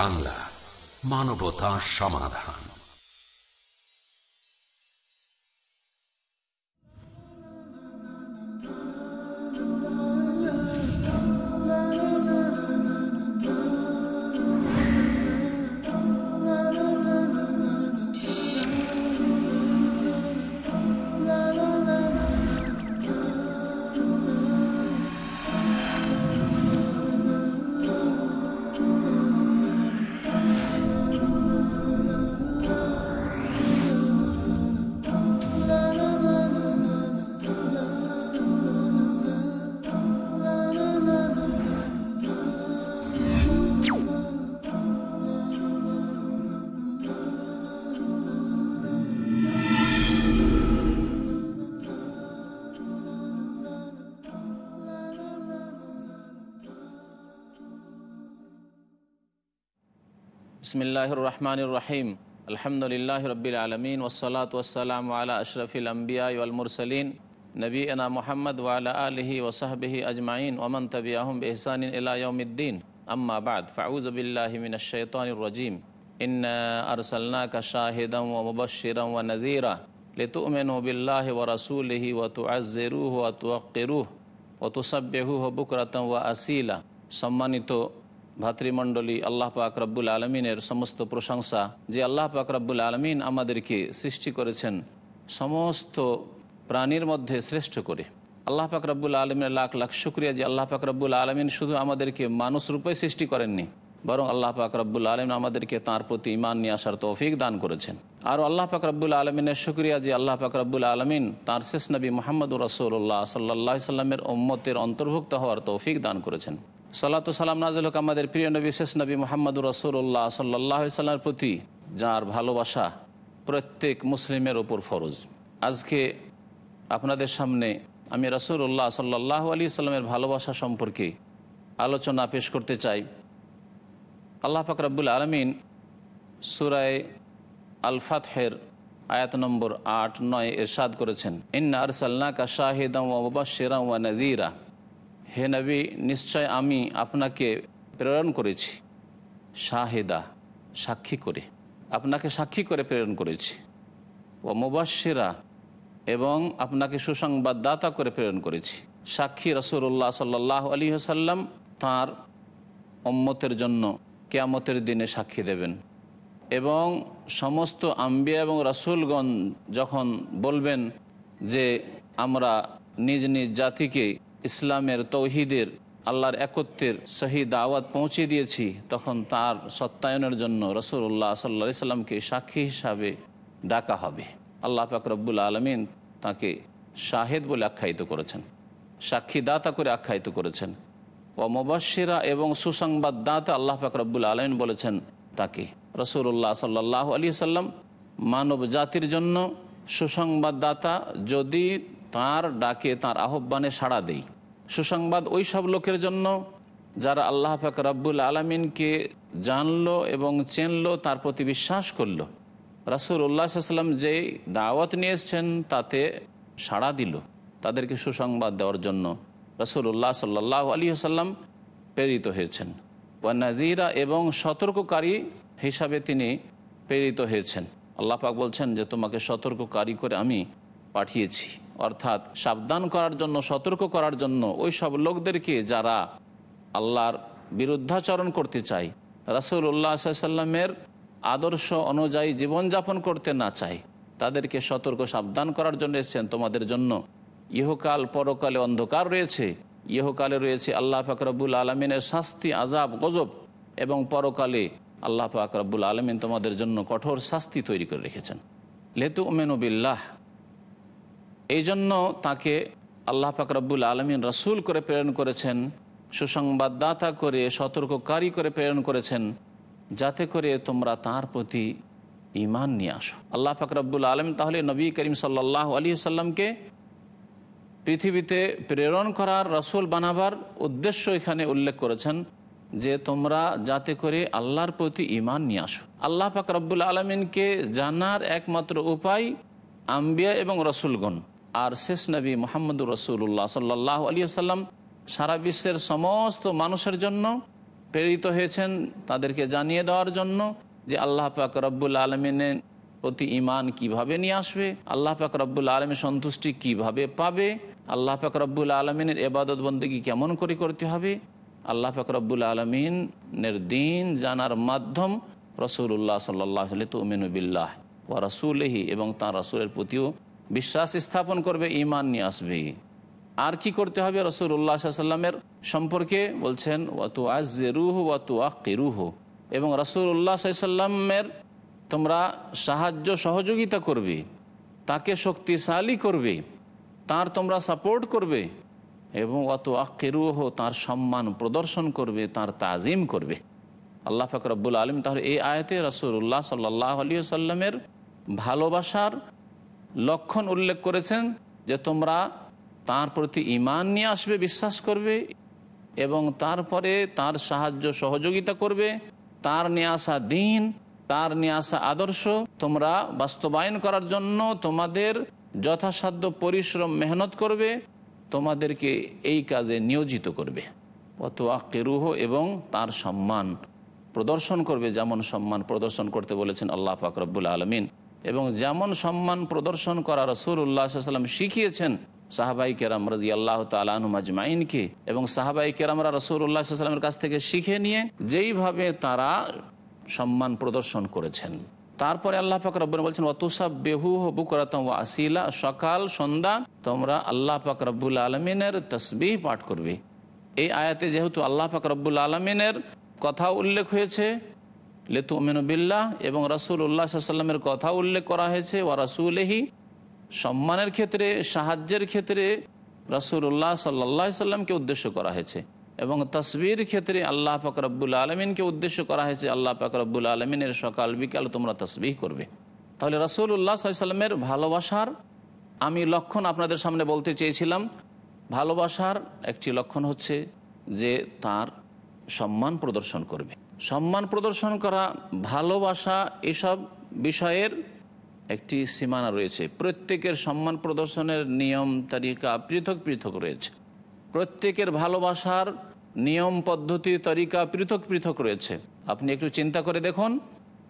বাংলা মানবতা সমাধান। বিসমিল্লাহ রহমান রহিম আলহামদুলিল্লাহ রবিল আলমিন ওসলাত ওসালাম আলা আশরফিল আম্বিয়া আলমুরসলিন নবীনা মোহাম্মদ ওয়ালা আলহি ওসাহবিহি আজমাইন ওমন তবি আহম এহসান ইলায়মদ্দিন আম্মাবাদ ফাউজবিল্লাহমিনশানজিম ইন আরসাল্না কা শাহিদম ও মুবশিরম ও নজিরা লিতুমিনু বিল্লাহ ও রসুলহি ও তু আজ্জেরুহ ও তু আকিরুহ ও তুসব্যহুহ বুকরতম ও আসিলা সম্মানিত ভাতৃমণ্ডলী আল্লাহ পাক রব্বুল আলমিনের সমস্ত প্রশংসা যে আল্লাহ পাক রব্বুল আলমিন আমাদেরকে সৃষ্টি করেছেন সমস্ত প্রাণীর মধ্যে শ্রেষ্ঠ করে। আল্লাহ পাক রব্বুল আলমিনের লাখ লাখ শুক্রিয়া যে আল্লাহ পাক রব্বুল আলমিন শুধু আমাদেরকে মানুষ রূপে সৃষ্টি করেননি, বরং আল্লাহ পাক রব্বুল আলমিন আমাদেরকে তাঁর প্রতি ইমান নিয়ে আসার তৌফিক দান করেছেন। আর আল্লাহ পাক রব্বুল আলমিনের শুক্রিয়া যে আল্লাহ পাক রব্বুল আলমিন তাঁর শেষ নবী মোহাম্মদ রসুল্লাহ সাল্লাহ সাল্লামের ওম্মতের অন্তর্ভুক্ত হওয়ার তৌফিক দান করেছেন। সাল্লাত সাল্লাম নাজিল হোক আমাদের প্রিয় নবী, শেষ নবী মোহাম্মদুর রসুল্লাহ সাল্লাহ সাল্লামের প্রতি, যার ভালোবাসা প্রত্যেক মুসলিমের ওপর ফরজ। আজকে আপনাদের সামনে আমি রসুল্লাহ সাল্লাহ আলী সাল্লামের ভালোবাসা সম্পর্কে আলোচনা পেশ করতে চাই। আল্লাহ ফাকরাবুল আলমিন সুরায় আল ফাতহের আয়াত নম্বর আট নয় এরশাদ করেছেন, ইন্না আরসাল্লাকা শাহিদাম ওয়া মুবাশশিরাম ওয়া নাজিরা হে নবী, নিশ্চয় আমি আপনাকে প্রেরণ করেছি। শাহেদা, সাক্ষী করে। আপনাকে সাক্ষী করে প্রেরণ করেছি। ও মুবাসিরা এবং আপনাকে সুসংবাদদাতা করে প্রেরণ করেছি। সাক্ষী রসুল্লাহ সাল্লাহ আলী সাল্লাম তাঁর অম্মতের জন্য কেয়ামতের দিনে সাক্ষী দেবেন। এবং সমস্ত আম্বিয়া এবং রাসুলগণ যখন বলবেন যে আমরা নিজ নিজ জাতিকে ইসলামের তৌহিদের, আল্লাহর একত্রের সহি দাওয়াত পৌঁছে দিয়েছি, তখন তার সত্যায়নের জন্য রসুল্লাহ সাল্লা সাল্লামকে সাক্ষী হিসাবে ডাকা হবে। আল্লাহ ফাকরবুল আলমিন তাকে শাহেদ বলে আখ্যায়িত করেছেন, সাক্ষীদাতা করে আখ্যায়িত করেছেন। ও মুবাসিরা এবং সুসংবাদদাতা আল্লাহ ফাকরবুল আলমিন বলেছেন তাকে রসুল্লাহ সাল্লাহ আলী সাল্লাম মানব জাতির জন্য সুসংবাদদাতা যদি তার ডাকে তার আহ্বানে সাড়া দেই। সুসংবাদ ওই সব লোকের জন্য যারা আল্লাহ পাক রাব্বুল আলমিনকে জানলো এবং চেনলো, তার প্রতি বিশ্বাস করল। রাসুল উল্লাহাম যে দাওয়াত নিয়ে এসছেন, তাতে সাড়া দিল। তাদেরকে সুসংবাদ দেওয়ার জন্য রসুল উল্লাহ সাল্লাহ আলী আসাল্লাম প্রেরিত হয়েছেন। নাজিরা এবং সতর্ককারী হিসাবে তিনি প্রেরিত হয়েছেন। আল্লাহ পাক বলছেন যে, তোমাকে সতর্ককারী করে আমি পাঠিয়েছি। অর্থাৎ সাবধান করার জন্য, সতর্ক করার জন্য ওই সব লোকদেরকে যারা আল্লাহর বিরুদ্ধাচরণ করতে চায় রাসুল উল্লাহ সাল্লামের আদর্শ অনুযায়ী জীবনযাপন করতে না চায়, তাদেরকে সতর্ক, সাবধান করার জন্য এসছেন। তোমাদের জন্য ইহকাল পরকালে অন্ধকার রয়েছে। ইহকালে রয়েছে আল্লাহ ফাকরাবুল আলমিনের শাস্তি আজাব গজব এবং পরকালে আল্লাহ ফাকরাবুল আলমিন তোমাদের জন্য কঠোর শাস্তি তৈরি করে রেখেছেন। লেতু উমেনুবিল্লাহ এই জন্য তাকে আল্লাহ ফাকরাবুল আলমিন রসুল করে প্রেরণ করেছেন, সুসংবাদদাতা করে, সতর্ককারী করে প্রেরণ করেছেন, যাতে করে তোমরা তার প্রতি ইমান নিয়ে আসো। আল্লাহ ফাকরাবুল আলম তাহলে নবী করিম সাল্লাহ আলী সাল্লামকে পৃথিবীতে প্রেরণ করার, রসুল বানাবার উদ্দেশ্য এখানে উল্লেখ করেছেন যে তোমরা যাতে করে আল্লাহর প্রতি ইমান নিয়ে আসো। আল্লাহ পাক রব্বুল আলমিনকে জানার একমাত্র উপায় আম্বিয়া এবং রসুলগণ। আর শেষ নবী মোহাম্মদুর রসুল্লাহ সাল্লাহ আলী সাল্লাম সারা বিশ্বের সমস্ত মানুষের জন্য প্রেরিত হয়েছেন তাদেরকে জানিয়ে দেওয়ার জন্য যে আল্লাহ পাক রব্বুল আলমিনের প্রতি ইমান কীভাবে নিয়ে আসবে, আল্লাহ পাক রব্বুল আলমের সন্তুষ্টি কীভাবে পাবে, আল্লাহ পাক রব্বুল আলমিনের এবাদত বন্দী কেমন করে করতে হবে, আল্লাহ পাক রব্বুল আলমিনের দিন জানার মাধ্যম রসুল্লাহ সাল্লাহ তুমিনুবিল্লাহ ও রসুলহি এবং তাঁর রসুলের প্রতিও বিশ্বাস স্থাপন করবে ইমান নিয়ে আসবে। আর কি করতে হবে? রসুল উল্লাহ সাল্লামের সম্পর্কে বলছেন ওয়াতু আজ রুহ ওয়াতু আকিরুহ এবং রসুল উল্লাহ সাল্লামের তোমরা সাহায্য, সহযোগিতা করবে, তাকে শক্তিশালী করবে, তার তোমরা সাপোর্ট করবে এবং অত আকিরুহ তার সম্মান প্রদর্শন করবে, তার তাজিম করবে। আল্লাহ ফাকরাবুল আলম তাহলে এই আয়তে রসুল্লাহ সাল্লাহ আলিয়া সাল্লামের ভালোবাসার লক্ষণ উল্লেখ করেছেন যে তোমরা তার প্রতি ইমান নিয়ে আসবে, বিশ্বাস করবে এবং তারপরে তার সাহায্য সহযোগিতা করবে। তার নিয়ে আসা দিন, তার নিয়ে আসা আদর্শ তোমরা বাস্তবায়ন করার জন্য তোমাদের যথাসাধ্য পরিশ্রম, মেহনত করবে, তোমাদেরকে এই কাজে নিয়োজিত করবে। অত আকেরুহ এবং তার সম্মান প্রদর্শন করবে, যেমন সম্মান প্রদর্শন করতে বলেছেন আল্লাহ ফাকরবুল আলমিন। এবং যেমন সম্মান প্রদর্শন করা রসুল উল্লাহাম শিখিয়েছেন সাহাবাই কেরাম রাজি আল্লাহ তালু মাজমাইনকে এবং সাহাবাই কেরামরা রসুল উল্লাহামের কাছ থেকে শিখে নিয়ে যেইভাবে তারা সম্মান প্রদর্শন করেছেন। তারপরে আল্লাহ পাক রব্বুল বলছেন অতুসাব বেহু বুকরাতম আসিলা সকাল, সন্ধ্যা, তোমরা আল্লাহ পাক রব্বুল আলমিনের তসবিহ পাঠ করবে। এই আয়াতে যেহেতু আল্লাহ পাক রব্বুল আলমিনের কথা উল্লেখ হয়েছে লেতু বিল্লাহ এবং রাসুল উল্লাহ সাল্লামের কথা উল্লেখ করা হয়েছে ও রাসুলহি সম্মানের ক্ষেত্রে, সাহায্যের ক্ষেত্রে রাসুল উল্লাহ সাল্লাহ সাল্লামকে উদ্দেশ্য করা হয়েছে এবং তসবির ক্ষেত্রে আল্লাহ ফাকরাবুল আলমিনকে উদ্দেশ্য করা হয়েছে, আল্লাহ ফাকরাবুল আলমিনের সকাল বিকাল তোমরা তসবিহ করবে। তাহলে রসুল উল্লাহ সাল্লামের ভালোবাসার আমি লক্ষণ আপনাদের সামনে বলতে চেয়েছিলাম। ভালোবাসার একটি লক্ষণ হচ্ছে যে তার সম্মান প্রদর্শন করবে। সম্মান প্রদর্শন করা, ভালোবাসা এসব বিষয়ের একটি সীমানা রয়েছে। প্রত্যেকের সম্মান প্রদর্শনের নিয়ম তালিকা পৃথক পৃথক রয়েছে। প্রত্যেকের ভালোবাসার নিয়ম পদ্ধতি তরিকা পৃথক পৃথক রয়েছে। আপনি একটু চিন্তা করে দেখুন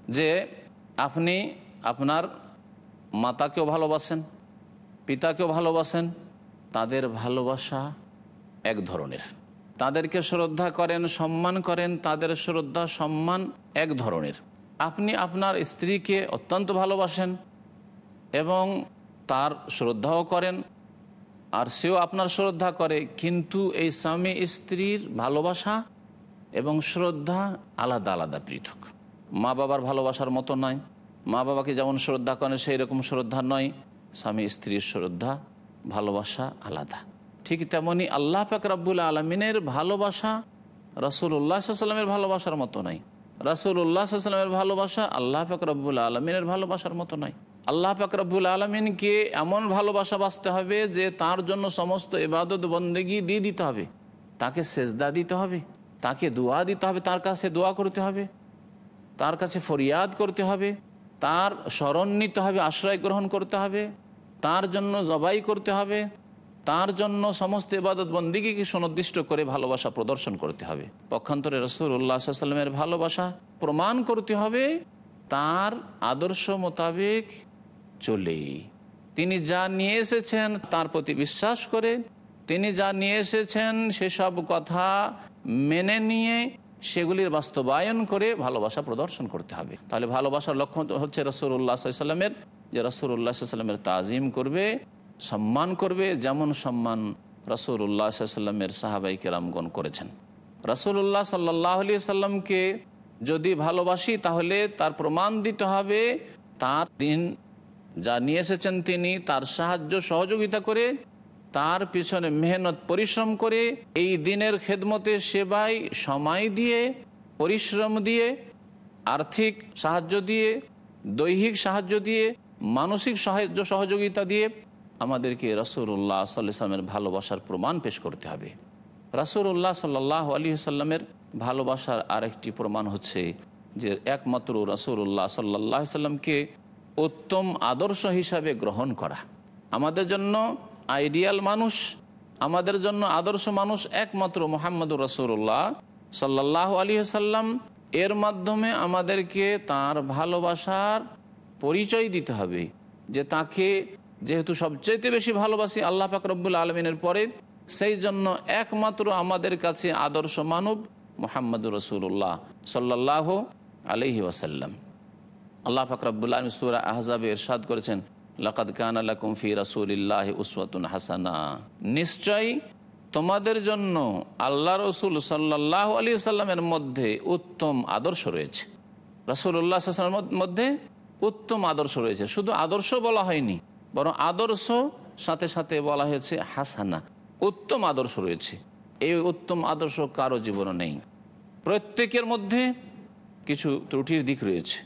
যে আপনি আপনার মাতাকেও ভালোবাসেন, পিতাকেও ভালোবাসেন, তাদের ভালোবাসা এক ধরনের। তাদেরকে শ্রদ্ধা করেন, সম্মান করেন, তাদের শ্রদ্ধা, সম্মান এক ধরনের। আপনি আপনার স্ত্রীকে অত্যন্ত ভালোবাসেন এবং তার শ্রদ্ধাও করেন আর সেও আপনার শ্রদ্ধা করে, কিন্তু এই স্বামী স্ত্রীর ভালোবাসা এবং শ্রদ্ধা আলাদা আলাদা পৃথক। মা বাবার ভালোবাসার মতো নয়। মা বাবাকে যেমন শ্রদ্ধা করেন সেই রকম শ্রদ্ধা নয়। স্বামী স্ত্রীর শ্রদ্ধা, ভালোবাসা আলাদা। ঠিক তেমনি আল্লাহ পাক রাব্বুল আলমিনের ভালোবাসা রসুল উল্লাহামের ভালোবাসার মতো নয় রসুল উল্লাহামের ভালোবাসা আল্লাহ পাক রব্বুল আলমিনের ভালোবাসার মতো নয় আল্লাহ ফাকরাবুল আলমিনকে এমন ভালোবাসা বাঁচতে হবে যে তার জন্য সমস্ত ইবাদত বন্দেগি দিয়ে দিতে হবে। তাকে সেজদা দিতে হবে, তাকে দোয়া দিতে হবে, তার কাছে দোয়া করতে হবে, তার কাছে ফরিয়াদ করতে হবে, তার স্মরণ নিতে হবে, আশ্রয় গ্রহণ করতে হবে, তার জন্য জবাই করতে হবে তার জন্য সমস্ত ইবাদত বন্দিগিকে সুনির্দিষ্ট করে ভালোবাসা প্রদর্শন করতে হবে। পক্ষান্তরে রসুল উল্লাহ সাল্লামের ভালোবাসা প্রমাণ করতে হবে, তার আদর্শ মোতাবেক চলেই। তিনি যা নিয়ে এসেছেন তার প্রতি বিশ্বাস করে, তিনি যা নিয়ে এসেছেন সেসব কথা মেনে নিয়ে সেগুলির বাস্তবায়ন করে ভালোবাসা প্রদর্শন করতে হবে। তাহলে ভালোবাসার লক্ষ্য হচ্ছে রসুল্লাহ সাল্লামের যে রসুল্লাহ সাল্লামের তাজিম করবে সম্মান করবে যেমন সম্মান রসুল্লাহ সাল্লামের সাহাবাই কেরামগণ করেছেন। রসুল্লাহ সাল্লাহ আলি সাল্লামকে যদি ভালোবাসি, তাহলে তার প্রমাণ দিতে হবে তার দিন যা নিয়ে এসেছেন তিনি, তার সাহায্য, সহযোগিতা করে, তার পিছনে মেহনত, পরিশ্রম করে এই দিনের খেদমতে সেবায় সময় দিয়ে, পরিশ্রম দিয়ে, আর্থিক সাহায্য দিয়ে, দৈহিক সাহায্য দিয়ে, মানসিক সাহায্য, সহযোগিতা দিয়ে আমাদেরকে রসুল্লাহ সাল্লামের ভালোবাসার প্রমাণ পেশ করতে হবে। রাসুল্লাহ সাল্লাহ আলী সাল্লামের ভালোবাসার আরেকটি প্রমাণ হচ্ছে যে একমাত্র রসুল্লাহ সাল্লাহ সাল্লামকে উত্তম আদর্শ হিসাবে গ্রহণ করা। আমাদের জন্য আইডিয়াল মানুষ, আমাদের জন্য আদর্শ মানুষ একমাত্র মোহাম্মদ রসুল্লাহ সাল্লাহ আলী সাল্লাম এর মাধ্যমে আমাদেরকে তার ভালোবাসার পরিচয় দিতে হবে যে তাকে যেহেতু সবচাইতে বেশি ভালোবাসি আল্লাহ পাক রব্বুল আলমিনের পরে, সেই জন্য একমাত্র আমাদের কাছে আদর্শ মানব মোহাম্মদুর রসুল্লাহ সাল্লাহ আলহি ওয়াসাল্লাম। আল্লাহ ফাকরাবুল্লাহ সুরা আহজাবে এরশাদ করেছেন, লাকাদ কান আলাকুম ফি রাসুলিল্লাহ উসওয়াতুন হাসানা। নিশ্চয় তোমাদের জন্য আল্লাহ রসুল সাল্লাহ আলী সাল্লামের মধ্যে উত্তম আদর্শ রয়েছে। রাসুল্লাহ মধ্যে উত্তম আদর্শ রয়েছে। শুধু আদর্শ বলা হয়নি বরং আদর্শ, সাথে সাথে বলা হয়েছে হাসানা। উত্তম আদর্শ রয়েছে। এই উত্তম আদর্শ কারও জীবনে নেই। প্রত্যেকের মধ্যে কিছু ত্রুটির দিক রয়েছে।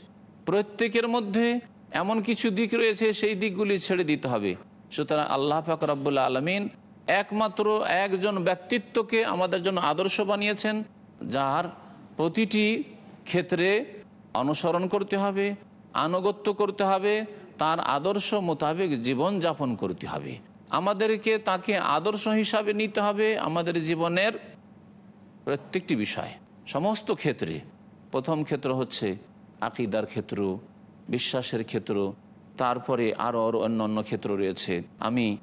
প্রত্যেকের মধ্যে এমন কিছু দিক রয়েছে, সেই দিকগুলি ছেড়ে দিতে হবে। সুতরাং আল্লাহ পাক আলমিন একমাত্র একজন ব্যক্তিত্বকে আমাদের জন্য আদর্শ বানিয়েছেন, যার প্রতিটি ক্ষেত্রে অনুসরণ করতে হবে, আনুগত্য করতে হবে তার আদর্শ মোতাবেক জীবন যাপন করতে হবে। আমাদেরকে তাকে আদর্শ হিসাবে নিতে হবে আমাদের জীবনের প্রত্যেকটি বিষয়। সমস্ত ক্ষেত্রে। প্রথম ক্ষেত্র হচ্ছে আকিদার ক্ষেত্র, বিশ্বাসের ক্ষেত্র, তারপরে আরও আরও অন্য অন্য ক্ষেত্র রয়েছে। আমি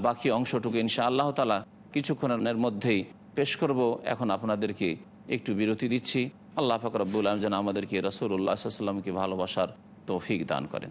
বাকি অংশটুকু ইনশা আল্লাহ তালা কিছুক্ষণের মধ্যেই পেশ করব। এখন আপনাদেরকে একটু বিরতি দিচ্ছি। আল্লাহ ফাকরাবুল আলম যেন আমাদেরকে রসুল্লাহ সাল্লামকে ভালোবাসার তৌফিক দান করেন।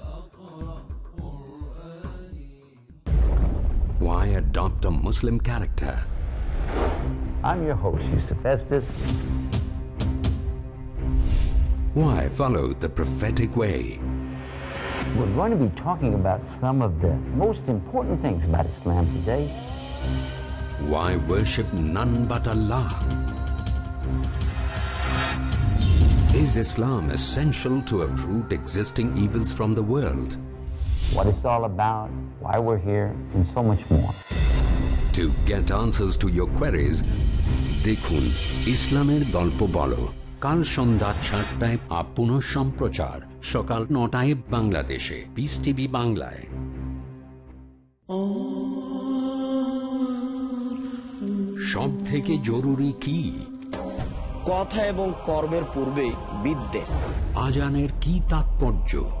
Why adopt a Muslim character? I'm your host, Yusuf Estes. Why follow the prophetic way? We're going to be talking about some of the most important things about Islam today. Why worship none but Allah? Is Islam essential to uproot existing evils from the world? What it's all about, why we're here, and so much more. To get answers to your queries, দেখুন ইসলামের গল্প বলো। কাল সন্ধ্যা সাতটায় আপন সম্প্রচার। সকাল নটায় বাংলাদেশে। পিস টিভি বাংলায়। সব থেকে জরুরি কি? কথা এবং কর্মের পূর্বে বিদ্যে। আজানের কি তাৎপর্য?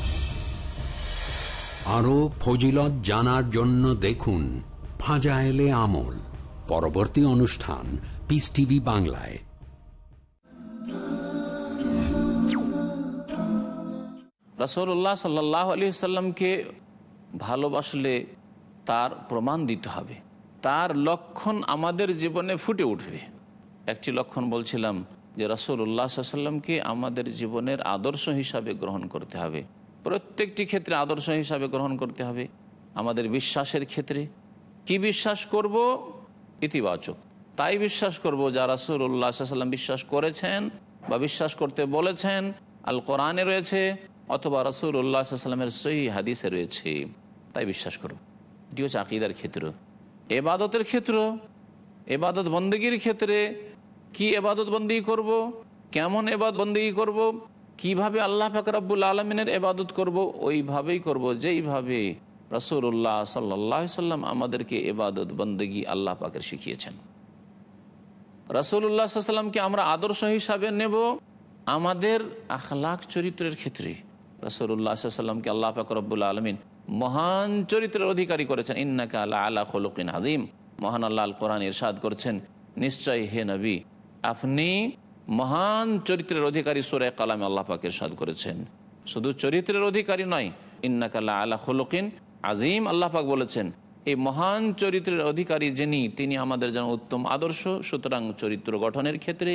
আরও ফজিলত জানার জন্য দেখুন ফাজায়েলে আমল, পরবর্তী অনুষ্ঠান পিস টিভি বাংলায়। রসুল্লাহ সাল্লাহ আলী সাল্লামকে ভালোবাসলে তার প্রমাণ দিতে হবে। তার লক্ষণ আমাদের জীবনে ফুটে উঠবে। একটি লক্ষণ বলছিলাম যে রসুল্লাহ সাল্লামকে আমাদের জীবনের আদর্শ হিসাবে গ্রহণ করতে হবে। প্রত্যেকটি ক্ষেত্রে আদর্শ হিসাবে গ্রহণ করতে হবে। আমাদের বিশ্বাসের ক্ষেত্রে। কি বিশ্বাস করব? ইতিবাচক। তাই বিশ্বাস করব যা রাসুল্লাহ সাল্লাম বিশ্বাস করেছেন বা বিশ্বাস করতে বলেছেন। আল কোরআনে রয়েছে অথবা রসুল্লাহ সাল্লামের সহি হাদিসে রয়েছে। তাই বিশ্বাস করব। এটি হচ্ছে আকিদার ক্ষেত্র। এবাদতের ক্ষেত্র। এবাদত বন্দীগীর ক্ষেত্রে কি এবাদত বন্দী করব? কেমন এবাদ বন্দী করব? কীভাবে আল্লাহ ফাকরাবুল আলমিনের এবাদত করব? ওইভাবেই করব, যেইভাবে রসুল্লাহ সাল্লাহ সাল্লাম আমাদেরকে এবাদত বন্দগি আল্লাহ পাকের শিখিয়েছেন। রসুল্লাহ সাল্লামকে আমরা আদর্শ হিসাবে নেব আমাদের আখলাক চরিত্রের ক্ষেত্রে। রসুল্লাহ সাল্লামকে আল্লাহ পাক রব্বুল আলমিন মহান চরিত্রের অধিকারী করেছেন। ইন্নাকা আল্লাহ আল্লাহ খলুকিন আজিম মহান আল্লাহ আল কোরআন ইরশাদ করছেন নিশ্চয় হে নবী, আপনি মহান চরিত্রের অধিকারী সুরে কালামে আল্লাহ পাক ইরশাদ করেছেন। শুধু চরিত্রের অধিকারী নয়, ইন্নাকা আল্লাহ আল্লাহ খলুকিন আজিম আল্লাহ পাক বলেছেন, এই মহান চরিত্রের অধিকারী যিনি, তিনি আমাদের যেন উত্তম আদর্শ। সুতরাং চরিত্র গঠনের ক্ষেত্রে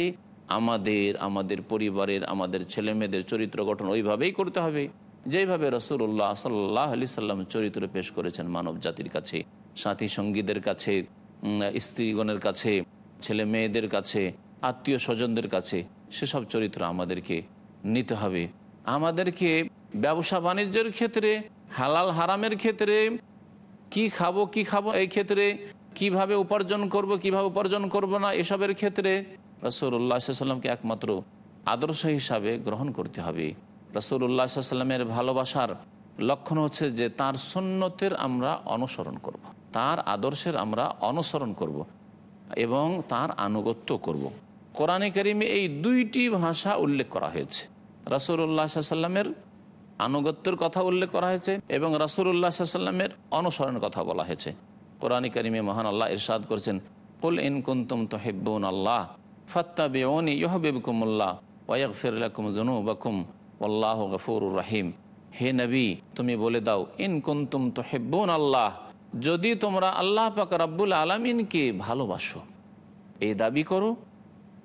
আমাদের আমাদের পরিবারের, আমাদের ছেলে মেয়েদের চরিত্র গঠন ওইভাবেই করতে হবে যেইভাবে রসুল্লাহ সাল্লাহ আলি সাল্লাম চরিত্র পেশ করেছেন মানব জাতির কাছে, সাথী সঙ্গীদের কাছে স্ত্রীগণের কাছে ছেলে মেয়েদের কাছে আত্মীয় স্বজনদের কাছে সেসব চরিত্র আমাদেরকে নিতে হবে আমাদেরকে ব্যবসা বাণিজ্যের ক্ষেত্রে, হালাল হারামের ক্ষেত্রে, কি খাব কি খাব, এই ক্ষেত্রে কীভাবে উপার্জন করব, কীভাবে উপার্জন করব না, এসবের ক্ষেত্রে রসুল্লাহ সাল্লামকে একমাত্র আদর্শ হিসাবে গ্রহণ করতে হবে রসুল্লাহ সাল্লামের ভালোবাসার লক্ষণ হচ্ছে যে তার সন্ন্যতের আমরা অনুসরণ করব। তার আদর্শের আমরা অনুসরণ করব এবং তার আনুগত্য করব। কোরআনে করিমে এই দুইটি ভাষা উল্লেখ করা হয়েছে। রসুল্লাহ সাল্লামের আনুগত্যের কথা উল্লেখ করা হয়েছে এবং রাসুল্লাহ সাল্লামের অনুসরণের কথা বলা হয়েছে। কোরআনী করিমে মহান আল্লাহ ইরশাদ করছেন, কুল ইন কুন্তুম তহিব্বুন আল্লাহ ফত্তা বেউনি ইহবিবকুমুল্লাহ ওয়াক ফিরলাকুম জনুবাকুম আল্লাহ গফুরুর রাহিম। হে নবী, তুমি বলে দাও, ইন কুন্তুম তহিব্বুন আল্লাহ, যদি তোমরা আল্লাহ পাক রাব্বুল আলমিনকে ভালোবাসো, এই দাবি করো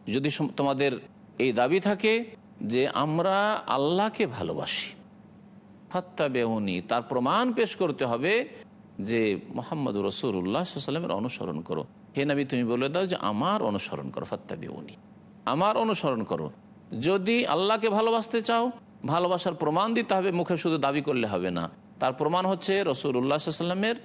যদি তোমাদের এই দাবি থাকে যে আমরা আল্লাহকে ভালোবাসি ফাত্তা বেউনি তার প্রমাণ পেশ করতে হবে যে মোহাম্মদ রসুল্লাহ সাল্লামের অনুসরণ করো। হে নবী, তুমি বলে দাও যে আমার অনুসরণ করো ফাত্তা বেউনি আমার অনুসরণ করো। যদি আল্লাহকে ভালোবাসতে চাও, ভালোবাসার প্রমাণ দিতে হবে, মুখে শুধু দাবি করলে হবে না। তার প্রমাণ হচ্ছে রসুল্লাহ সাল্লামের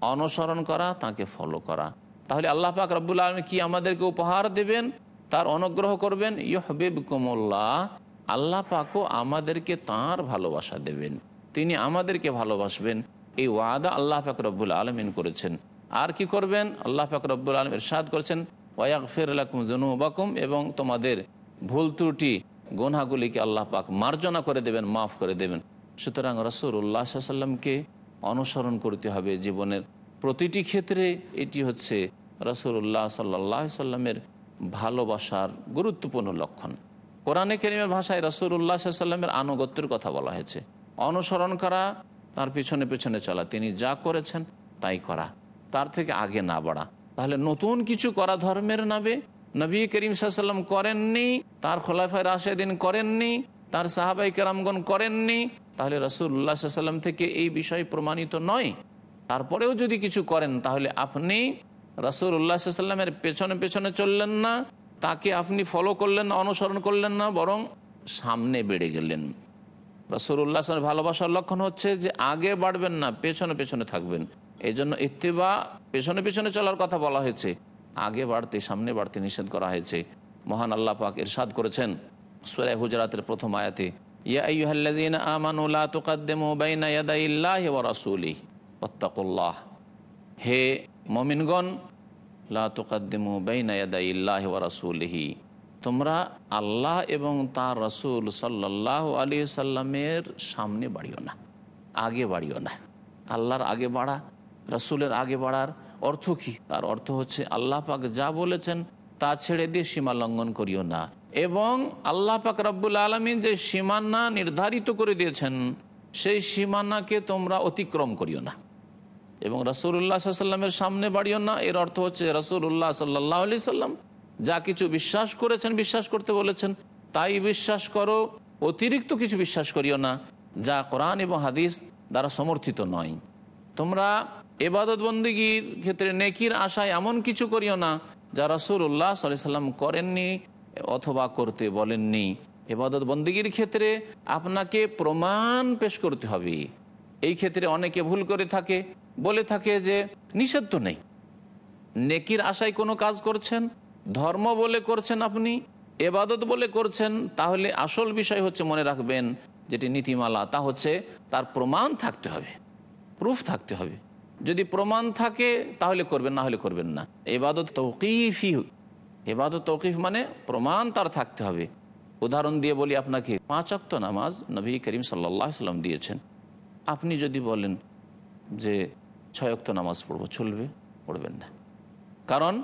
অনুসরণ করা, তাকে ফলো করা। তাহলে আল্লাহ পাক রব্বুল আলম কি আমাদেরকে উপহার দেবেন? তার অনুগ্রহ করবেন ইহবিব কুমুল্লাহ আল্লাহ পাকও আমাদেরকে তার ভালোবাসা দেবেন। তিনি আমাদেরকে ভালোবাসবেন। এই ওয়াদা আল্লাহ পাক রব্বুল আলমিন করেছেন। আর কি করবেন? আল্লাহ পাক রব্বুল আলম ইরশাদ করেছেন ওয়াক ফিরলাকুম জনুবাকুম এবং তোমাদের ভুল ত্রুটি গোনাগুলিকে আল্লাহ পাক মার্জনা করে দেবেন, মাফ করে দেবেন। সুতরাং রসুল্লাহ সাল্লামকে অনুসরণ করতে হবে জীবনের প্রতিটি ক্ষেত্রে। এটি হচ্ছে রসুল্লাহ সাল্লাহ সাল্লামের ভালোবাসার গুরুত্বপূর্ণ লক্ষণ। কোরআনে কেরিমের ভাষায় রসুল্লাহ সাল্লামের আনুগত্যের কথা বলা হয়েছে। অনুসরণ করা, তার পিছনে পিছনে চলা, তিনি যা করেছেন তাই করা, তার থেকে আগে না বাড়া। তাহলে নতুন কিছু করা ধর্মের নামে নবী করিম সাল্লাম করেননি, তার খোলাফায় রাশেদিন করেননি, তার সাহাবাই কেরামগণ করেননি, তাহলে রসুল্লাহ সাল্লাম থেকে এই বিষয় প্রমাণিত নয়। তারপরেও যদি কিছু করেন, তাহলে আপনি রসুল উল্লাহ সাল্লামের পেছনে পেছনে চললেন না, তাকে আপনি ফলো করলেন অনুসরণ করলেন না, বরং সামনে বেড়ে গেলেন। রসুল্লাহ ভালোবাসার লক্ষণ হচ্ছে যে আগে বাড়বেন না, পেছনে পেছনে থাকবেন। এই জন্য ইত্তেবা, পেছনে পেছনে চলার কথা বলা হয়েছে। আগে বাড়তে, সামনে বাড়তে নিষেধ করা হয়েছে। মহান আল্লাহ পাক ইরশাদ করেছেন সুরায় হুজরাতের প্রথম আয়াতে হে মমিনগণ, লা তুকাদ্দিমু বাইনা ইয়াদাইল্লাহি ওয়া রাসূলিহি। তোমরা আল্লাহ এবং তার রসুল সাল্লাহ আলী সাল্লামের সামনে বাড়িও না, আগে বাড়িও না। আল্লাহর আগে বাড়া, রসুলের আগে বাড়ার অর্থ কি? তার অর্থ হচ্ছে আল্লাহ পাক যা বলেছেন তা ছেড়ে দিয়ে সীমা লঙ্ঘন করিও না এবং আল্লাহ পাক রব্বুল আলমিন যে সীমানা নির্ধারিত করে দিয়েছেন, সেই সীমানাকে তোমরা অতিক্রম করিও না। এবং রসুল্লাহ সাল্লামের সামনে বাড়িও না। এর অর্থ হচ্ছে রসুল্লাহ সাল্লাহ আলি সাল্লাম যা কিছু বিশ্বাস করেছেন বিশ্বাস করতে বলেছেন, তাই বিশ্বাস করো, অতিরিক্ত কিছু বিশ্বাস করিও না, যা কোরআন এবং হাদিস দ্বারা সমর্থিত নয়। তোমরা এবাদত বন্দীগীর ক্ষেত্রে নেকির আশায় এমন কিছু করিও না, যা রসুল্লাহ সাল্লাম করেননি অথবা করতে বলেননি। এবাদত বন্দীগীর ক্ষেত্রে আপনাকে প্রমাণ পেশ করতে হবে। এই ক্ষেত্রে অনেকে ভুল করে থাকে বলে থাকে যে নিষেধ তো নেই। নেকির আশায় কোনো কাজ করছেন, ধর্ম বলে করছেন আপনি, এবাদত বলে করছেন, তাহলে আসল বিষয় হচ্ছে মনে রাখবেন যেটি নীতিমালা, তা হচ্ছে তার প্রমাণ থাকতে হবে, প্রুফ থাকতে হবে। যদি প্রমাণ থাকে, তাহলে করবেন, না হলে করবেন না। এবাদত তৌকিফই এবাদত তৌকিফ মানে প্রমাণ তার থাকতে হবে। উদাহরণ দিয়ে বলি আপনাকে, পাঁচ অক্ত নামাজ নবী করিম সাল্লাহ সাল্লাম দিয়েছেন। আপনি যদি বলেন যে ছয় অক্ত নামাজ পড়ব, চলবে, পড়বেন না। কারণ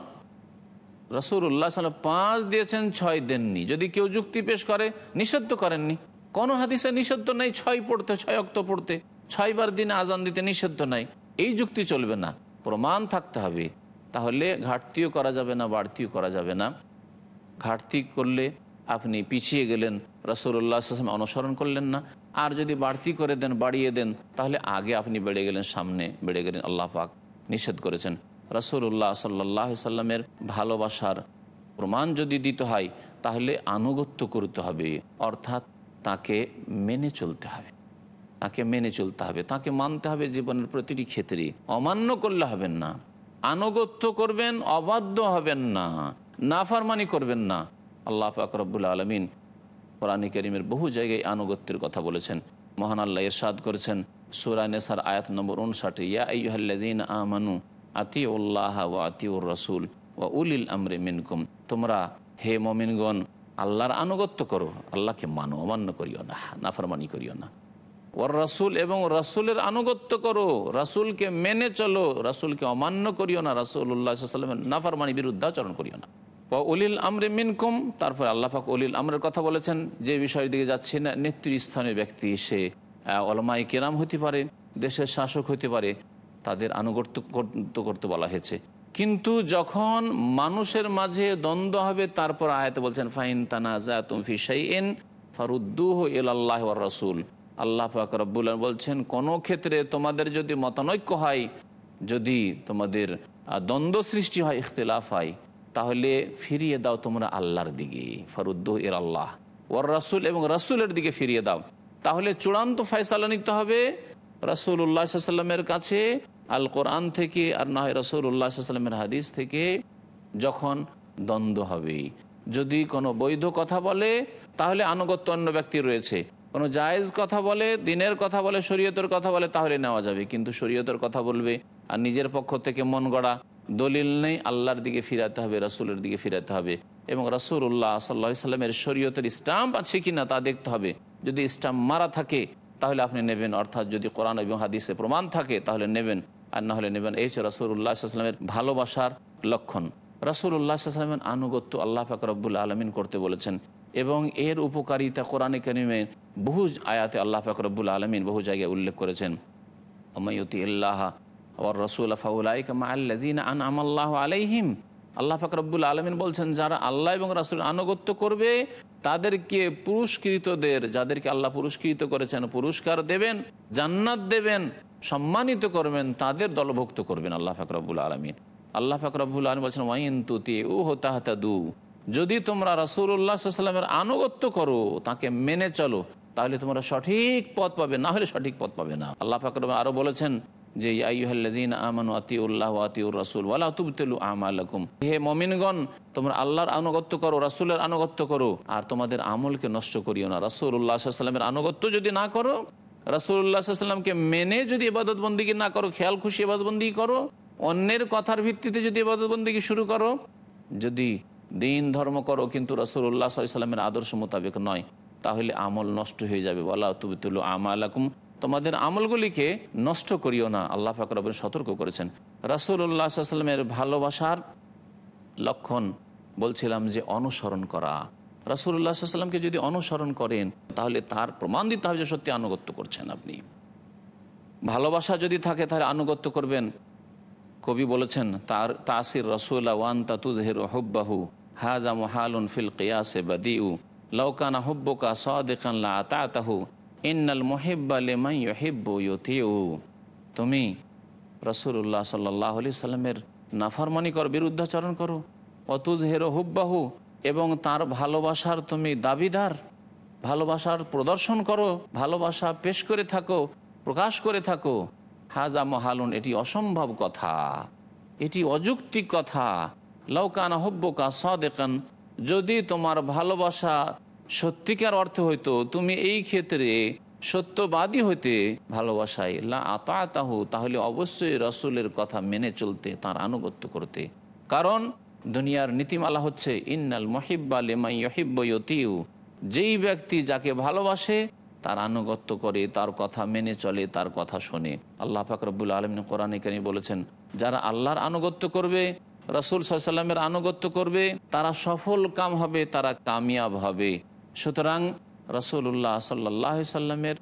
রসুল্লাহ সাল্লাম পাঁচ দিয়েছেন, ছয় দেননি। যদি কেউ যুক্তি পেশ করে নিষিদ্ধ করেননি। কোনো হাদিসে নিষিদ্ধ নেই, ছয় পড়তে, ছয় অক্ত পড়তে, ছয়বার দিনে আজান দিতে নিষিদ্ধ নাই। এই যুক্তি চলবে না, প্রমাণ থাকতে হবে। তাহলে ঘাটতিও করা যাবে না, বাড়তিও করা যাবে না। ঘাটতি করলে আপনি পিছিয়ে গেলেন রসুল্লাহ আসলাম অনুসরণ করলেন না। আর যদি বাড়তি করে দেন, বাড়িয়ে দেন, তাহলে আগে আপনি বেড়ে গেলেন, সামনে বেড়ে গেলেন আল্লাহ পাক নিষেধ করেছেন। রসুল্লাহ সাল্লাহ সাল্লামের ভালোবাসার প্রমাণ যদি দিতে হয়, তাহলে আনুগত্য করতে হবে, অর্থাৎ তাকে মেনে চলতে হবে। তাকে মেনে চলতে হবে, তাকে মানতে হবে জীবনের প্রতিটি ক্ষেত্রে অমান্য করলে হবেন না, আনুগত্য করবেন, অবাধ্য হবেন না, নাফারমানি করবেন না। আল্লাহ পাক রব্বুল আলমিন কোরআন করিমের বহু জায়গায় আনুগত্যের কথা বলেছেন। মহান আল্লাহ ইরশাদ করেছেন সুরা নেসার আয়াত নম্বর উনষাটে ইয়া আইহাল্লাজিন আমানু আতি উল্লাহ ও আতিউর রসুল ও উলিল আমরে মিনকুম। তোমরা হে মমিনগণ, আল্লাহর আনুগত্য করো, আল্লাহকে মানো, অমান্য করিও না, নাফরমানি করিও না। ওর রাসুল এবং রাসুলের আনুগত্য করো, রাসুলকে মেনে চলো, রাসুলকে অমান্য করিও না রাসুল্লাহামের নাফারমানি বিরুদ্ধাচরণ করিও না। ও উলিল আমরে মিনকুম, তারপর আল্লাহাক উলিল আমরের কথা বলেছেন, যে বিষয়ের দিকে যাচ্ছে না নেতৃস্থানীয় ব্যক্তি সে অলমাই কেরাম হতে পারে, দেশের শাসক হতে পারে, তাদের আনুগত্য করতে বলা হয়েছে। কিন্তু যখন মানুষের মাঝে দ্বন্দ্ব হবে, তারপর আয়াতে বলছেন, ফাইন তানাজা তুমফি শাইন ফারুদ্দুহ আল্লাহ রসুল। আল্লাহ পাক রব্বুল বলছেন, কোনো ক্ষেত্রে তোমাদের যদি মতানৈক্য হয়, যদি তোমাদের দ্বন্দ্ব সৃষ্টি হয়, ইখতলাফ হয় তাহলে ফিরিয়ে দাও তোমরা আল্লাহর দিকে। ফরুদ্দুহ এর আল্লাহ। ওর রাসুল এবং রাসুলের দিকে ফিরিয়ে দাও। তাহলে চূড়ান্ত ফয়সালা নিতে হবে রাসুল উল্লাহ সাল্লামের কাছে। আল কোরআন থেকে আর না হয় রসুল উল্লাহ সাল্লামের হাদিস থেকে যখন দ্বন্দ্ব হবে। যদি কোনো বৈধ কথা বলে, তাহলে আনুগত্য অন্য ব্যক্তি রয়েছে। কোনো জায়েজ কথা বলে, দিনের কথা বলে, শরীয়তের কথা বলে, তাহলে নেওয়া যাবে। কিন্তু শরীয়তের কথা বলবে আর নিজের পক্ষ থেকে মন গড়া দলিল নেই, আল্লাহর দিকে ফিরাতে হবে, রসুলের দিকে ফিরাতে হবে। এবং রসুল উল্লাহ সাল্লা সাল্লামের শরীয়তের স্টাম্প আছে কিনা তা দেখতে হবে। যদি স্টাম্প মারা থাকে, তাহলে আপনি নেবেন, অর্থাৎ যদি কোরআন এবং হাদিসে প্রমাণ থাকে, তাহলে নেবেন। আর না হলে নেবেন, এই হচ্ছে রসুল্লাহামের ভালোবাসার লক্ষণ। রসুল্লাহামের আনুগত্য আল্লাহ ফাকরবুল আলমিন করতে বলেছেন। এবং এর উপকারিতা কোরআনে কানিমে বহু আয়াতে আল্লাহ ফাকরবুল আলমিন বহু জায়গায় উল্লেখ করেছেন। আমায়তি আল্লাহ ওর রসুল ফাউলাইকামাল্লাজিন আন আমাল্লাহ আলাইহিম। আল্লাহ ফাকরবুল আলমিন বলছেন, যারা আল্লাহ এবং রাসুল আনুগত্য করবে, তাদেরকে পুরস্কৃতদের, যাদেরকে আল্লাহ পুরস্কৃত করেছেন, পুরস্কার দেবেন, জান্নাত দেবেন, সম্মানিত করবেন, তাদের দলভুক্ত করবেন আল্লাহ ফাকরাবুল আলমিন। আল্লাহ ফাকরাবুল আলম বলছেন, ওয়াইন তুতি ও হোতাহতাদু যদি তোমরা রাসুল্লাহামের আনুগত্য করো, তাকে মেনে চলো, তাহলে তোমরা সঠিক পথ পাবে, না হলে সঠিক পথ পাবে না। আল্লাহ ফাকর আরও বলেছেন যে আমানু আতি উল্লাহ আতিউর রাসুল ওয়ালা তুবতেলু হে মমিনগণ, তোমরা আল্লাহর আনুগত্য করো, রাসুলের আনুগত্য করো, আর তোমাদের আমলকে নষ্ট করিও না। রাসুল উল্লাহ সাল্লামের আনুগত্য যদি না করো রাসুল্লাহামকে মেনে যদি ইবাদতবন্দি না করো, খেয়াল খুশি ইবাদতবন্দি করো, অন্যের কথার ভিত্তিতে যদি ইবাদতবন্দি শুরু করো, যদি দিন ধর্ম করো কিন্তু রসুল্লাহ সাল্লামের আদর্শ মোতাবেক নয়, তাহলে আমল নষ্ট হয়ে যাবে। বলা তুবিতুল আমালাকুম। তোমাদের আমলগুলিকে নষ্ট করিও না। আল্লাহ ফাকর সতর্ক করেছেন। রাসুল্লাহ সাল্লামের ভালোবাসার লক্ষণ বলছিলাম যে অনুসরণ করা। রাসুল্লাহ সাল্লামকে যদি অনুসরণ করেন, তাহলে তার প্রমাণ দিতে হবে যে সত্যি আনুগত্য করছেন আপনি। ভালোবাসা যদি থাকে, তাহলে আনুগত্য করবেন। কবি বলেছেন, তার তাসির রসুল্লা ওয়ান তাতুজহের হব্বাহু হাজা মহালুন ফিল কেয়াসে বাদিউ লৌকানা হব্বকা সদেকান্লা আতাহু ইন্নাল মোহেব্বা লেমাই হেব্বু ইয়তিউ তুমি রসুল্লাহ সাল্লাহ আলি সাল্লামের নাফরমানি কর বিরুদ্ধাচরণ করো। অতুজ হেরো হুব্বাহু এবং তার ভালোবাসার তুমি দাবিদার। ভালোবাসার প্রদর্শন করো, ভালোবাসা পেশ করে থাকো, প্রকাশ করে থাকো। হাজা মহালুন, এটি অসম্ভব কথা। এটি অযৌক্তিক কথা। লৌকান হব্বকা সদেকান, যদি তোমার ভালোবাসা সত্যিকার অর্থ হইতো তুমি এই ক্ষেত্রে সত্যবাদী হইতে ভালোবাসায়, লা তাহলে অবশ্যই রসুলের কথা মেনে চলতে, তার আনুগত্য করতে। কারণ দুনিয়ার নীতিমালা হচ্ছে, ইন্নাল মহিব্বা লেমাই যেই ব্যক্তি যাকে ভালোবাসে, তার আনুগত্য করে, তার কথা মেনে চলে, তার কথা শোনে। আল্লাহ ফাকরবুল আলমিন কোরআন এখানে বলেছেন, যারা আল্লাহর আনুগত্য করবে, রসুল সাল্লামের আনুগত্য করবে, তারা সফল কাম হবে, তারা কামিয়াব হবে। সুতরাং রসুল্লাহ সাল্লাহ সাল্লামের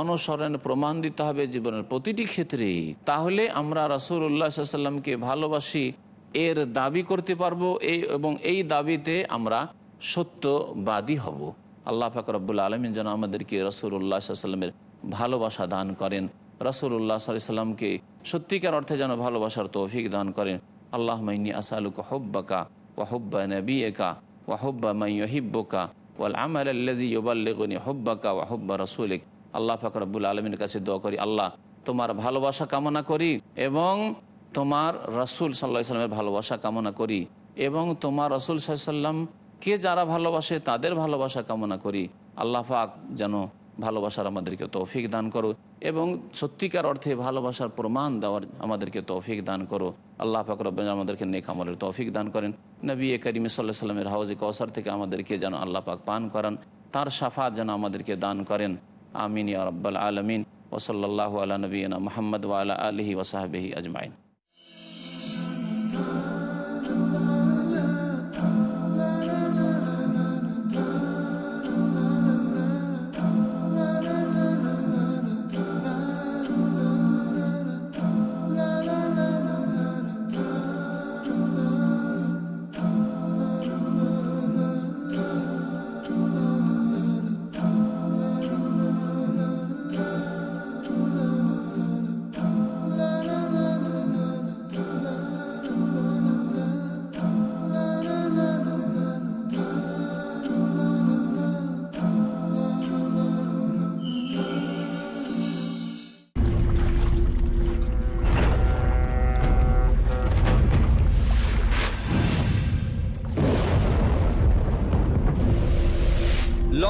অনুসরণ প্রমাণ দিতে হবে জীবনের প্রতিটি ক্ষেত্রেই। তাহলে আমরা রসুল্লাহ সাল্লামকে ভালোবাসি, এর দাবি করতে পারব, এই এবং এই দাবিতে আমরা সত্যবাদী হব। আল্লাহ ফাকরবুল আলমিন যেন আমাদেরকে রসুল্লাহ সাল্লামের ভালোবাসা দান করেন। রসুল্লাহ সাল্লামকে সত্যিকার অর্থে যেন ভালোবাসার তৌফিক দান করেন। আল্লাহ মাইনি আসালুক হব্বাকা ওয়াহব্বা নবীকা ওয়াহব্বা মাইহিব্বকা ওয়াল আমাল আল্লাজি ইউবাল্লিগুনি হব্বাকা ওয়াহব্বা রসুলিক। আল্লাহ ফাকরবুল আলমীর কাছে দোয়া করি, আল্লাহ তোমার ভালোবাসা কামনা করি এবং তোমার রসুল সাল্লাহ সাল্লামের ভালোবাসা কামনা করি এবং তোমার রসুল সাল্লাম কে যারা ভালোবাসে তাদের ভালোবাসা কামনা করি। আল্লাহ পাক যেন ভালোবাসার আমাদেরকে তৌফিক দান করো এবং সত্যিকার অর্থে ভালোবাসার প্রমাণ দেওয়ার আমাদেরকে তৌফিক দান করো। আল্লাহ পাক রব্বান আমাদেরকে নেক আমলের তৌফিক দান করেন। নবী করিম সাল্লাহ সাল্লামের হাউজি কৌসার থেকে আমাদেরকে যেন আল্লাহ পাক পান করান, তার সাফাত যেন আমাদেরকে দান করেন। আমিন ইয়া রব্বাল আলমিন। ওসল্লাহ আলা নবীনা মোহাম্মদ ওয়ালা আলহি ওসাহাবিহি আজমাইন।